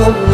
love.